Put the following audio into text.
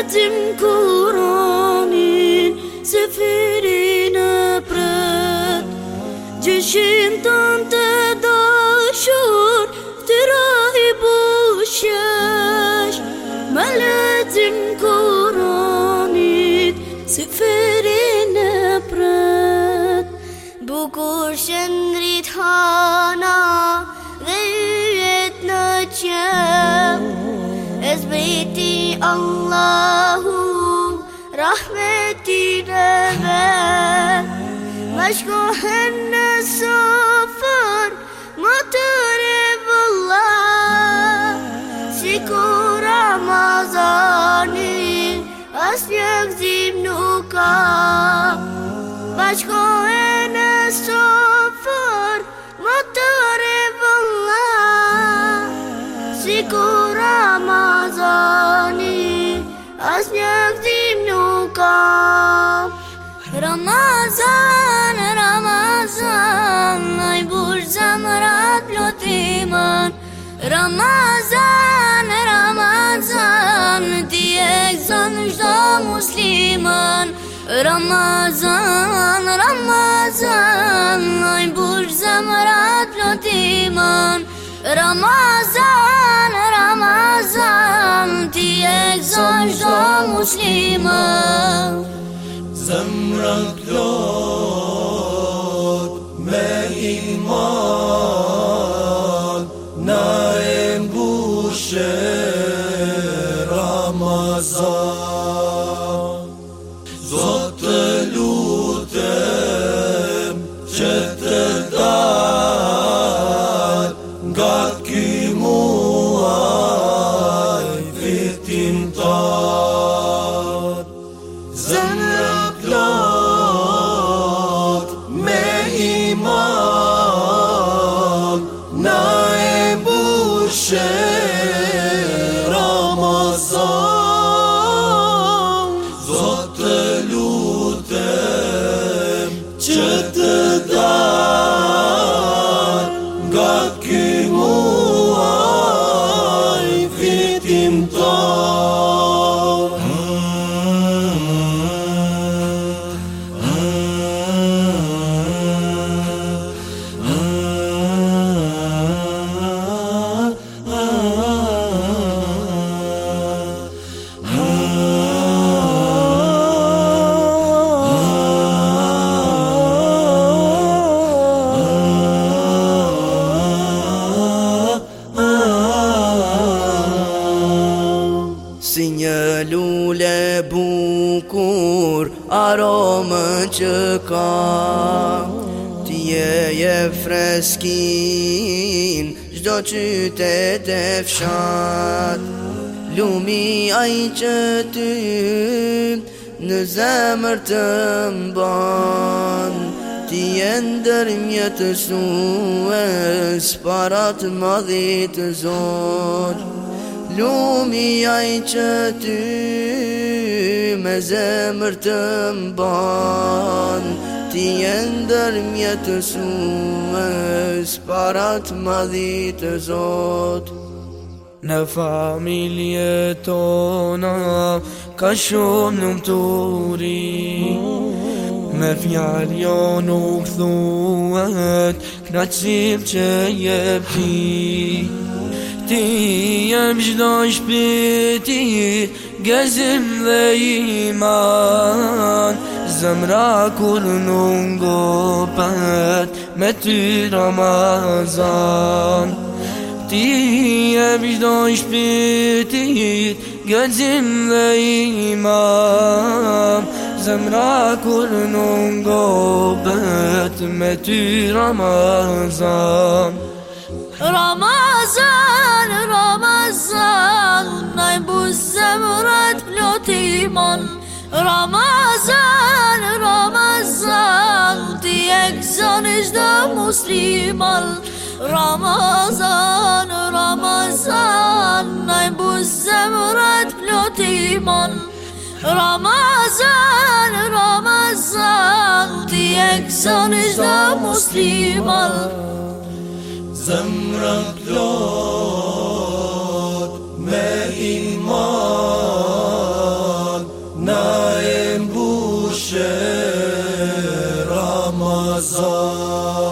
Më le se fërin e prët Gjëshin të në të dëshur, të i bëshësh Më le t'im kuronit, se fërin e prët Allahu rahmetin e me Ma shkohen në sofër Më të revë Allah Si ku As një gëzim nuk ka Ma në sofër një gdim nuk ka Ramazan, Ramazan, aj burë zemra plotimën Ramazan, Ramazan, ti e gëzën shdo muslimën Ramazan, Ramazan, aj burë zemra plotimën Ramazan, Ramazan, muslima Zemra plot me iman Na e mbushe Ramazan ocean. bukur aromë që ka Ti e e freskin Gjdo qytet e fshat Lumi aj që ty Në zemër të mban Ti e ndër mjetë Parat madhit zon Lumi aj që ty me zemër të mban Ti e ndër mjetë Parat madhit e zot Në familje tona Ka shumë në më turi Me fjallë jo nuk thuet Kna që je pëti Ti e gjdoj shpiti gözümle iman Zemra kulnun gopet meti Ramazan Diye bir doş bitir gözümle iman Zemra kulnun gopet meti Ramazan Ramazan, Ramazan Ramazan, Ramazan, ti e këzën ishtë dhe muslimal Ramazan, Ramazan, na i buzë zemrët plotimal Ramazan, Ramazan, ti e këzën ishtë dhe muslimal Zemrët plotimal Azam.